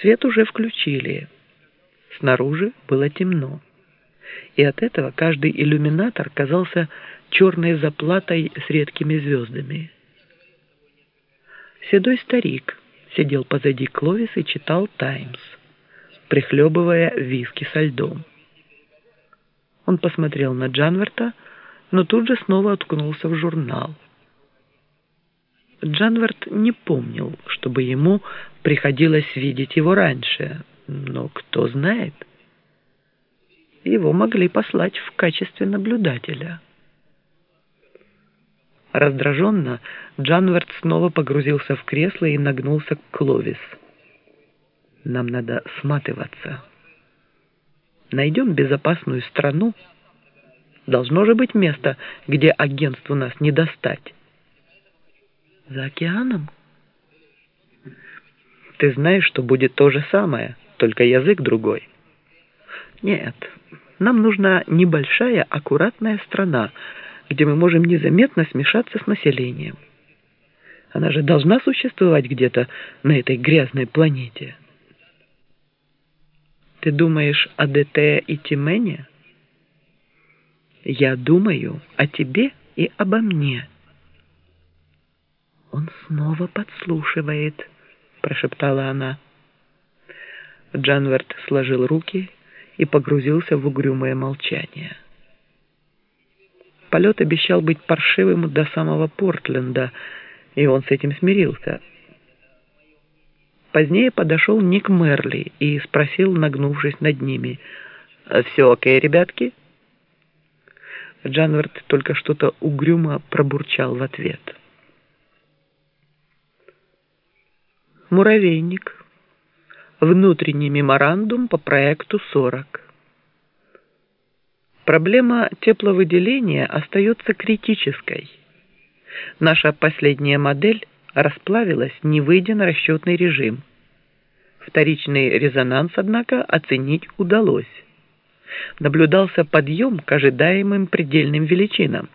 Свет уже включили. Снаружи было темно. И от этого каждый иллюминатор казался черной заплатой с редкими звездами. Седой старик сидел позади Кловис и читал «Таймс», прихлебывая виски со льдом. Он посмотрел на Джанверта, но тут же снова уткнулся в журнал. Джанверт не помнил, чтобы ему приходилось видеть его раньше, но кто знает. Его могли послать в качестве наблюдателя. Раздраженно Джанверт снова погрузился в кресло и нагнулся к Кловис. «Нам надо сматываться. Найдем безопасную страну. Должно же быть место, где агентству нас не достать». За океаном? Ты знаешь, что будет то же самое, только язык другой. Нет, нам нужна небольшая, аккуратная страна, где мы можем незаметно смешаться с населением. Она же должна существовать где-то на этой грязной планете. Ты думаешь о ДТ и Тимене? Я думаю о тебе и обо мне. «Он снова подслушивает», — прошептала она. Джанверт сложил руки и погрузился в угрюмое молчание. Полет обещал быть паршивым до самого Портленда, и он с этим смирился. Позднее подошел Ник Мерли и спросил, нагнувшись над ними, «Все окей, ребятки?» Джанверт только что-то угрюмо пробурчал в ответ. Муравейник. Внутренний меморандум по проекту 40. Проблема тепловыделения остается критической. Наша последняя модель расплавилась, не выйдя на расчетный режим. Вторичный резонанс, однако, оценить удалось. Наблюдался подъем к ожидаемым предельным величинам.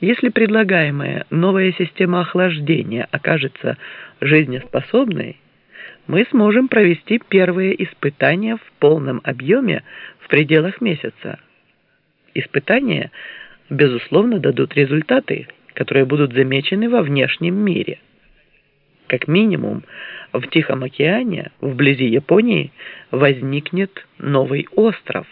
Если предлагаемая новая система охлаждения окажется жизнеспособной, мы сможем провести первые испытания в полном объеме в пределах месяца. Испытания, безусловно, дадут результаты, которые будут замечены во внешнем мире. Как минимум, в Тихом океане, вблизи Японии, возникнет новый остров.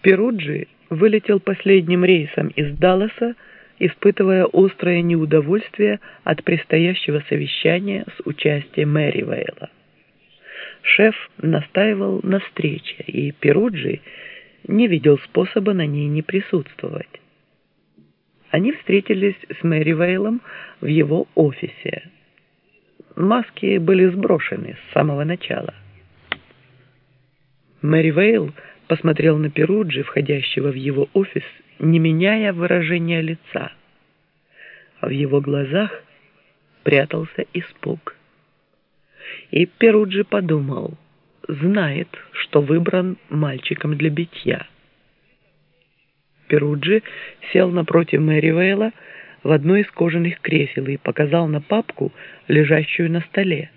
Перуджи вылетел последним рейсом из Далласа, испытывая острое неудовольствие от предстоящего совещания с участием Мэри Вейла. Шеф настаивал на встрече, и Перуджи не видел способа на ней не присутствовать. Они встретились с Мэри Вейлом в его офисе. Маски были сброшены с самого начала. Мэри Вейл посмотрел на Перуджи, входящего в его офис, не меняя выражения лица. В его глазах прятался испуг. И Перуджи подумал, знает, что выбран мальчиком для битья. Перуджи сел напротив Мэри Вейла в одно из кожаных кресел и показал на папку, лежащую на столе.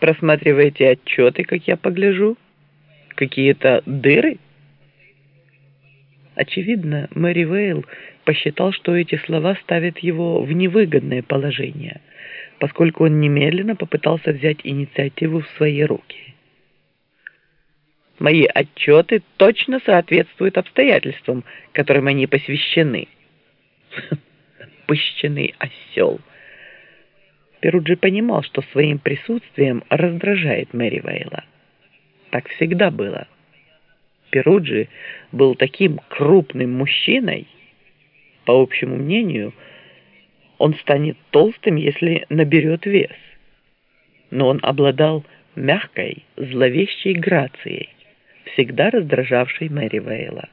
«Просматриваете отчеты, как я погляжу?» Какие-то дыры? Очевидно, Мэри Вейл посчитал, что эти слова ставят его в невыгодное положение, поскольку он немедленно попытался взять инициативу в свои руки. Мои отчеты точно соответствуют обстоятельствам, которым они посвящены. Пыщенный осел. Перуджи понимал, что своим присутствием раздражает Мэри Вейла. Так всегда было. Перуджи был таким крупным мужчиной. По общему мнению, он станет толстым, если наберет вес. Но он обладал мягкой, зловещей грацией, всегда раздражавшей Мэри Вейла.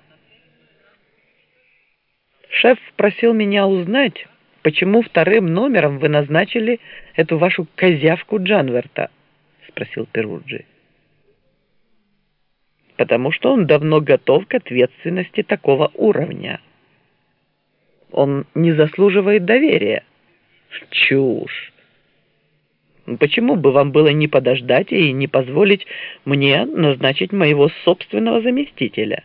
«Шеф просил меня узнать, почему вторым номером вы назначили эту вашу козявку Джанверта?» — спросил Перуджи потому что он давно готов к ответственности такого уровня. Он не заслуживает доверия. Чушь. Почему бы вам было не подождать и не позволить мне назначить моего собственного заместителя?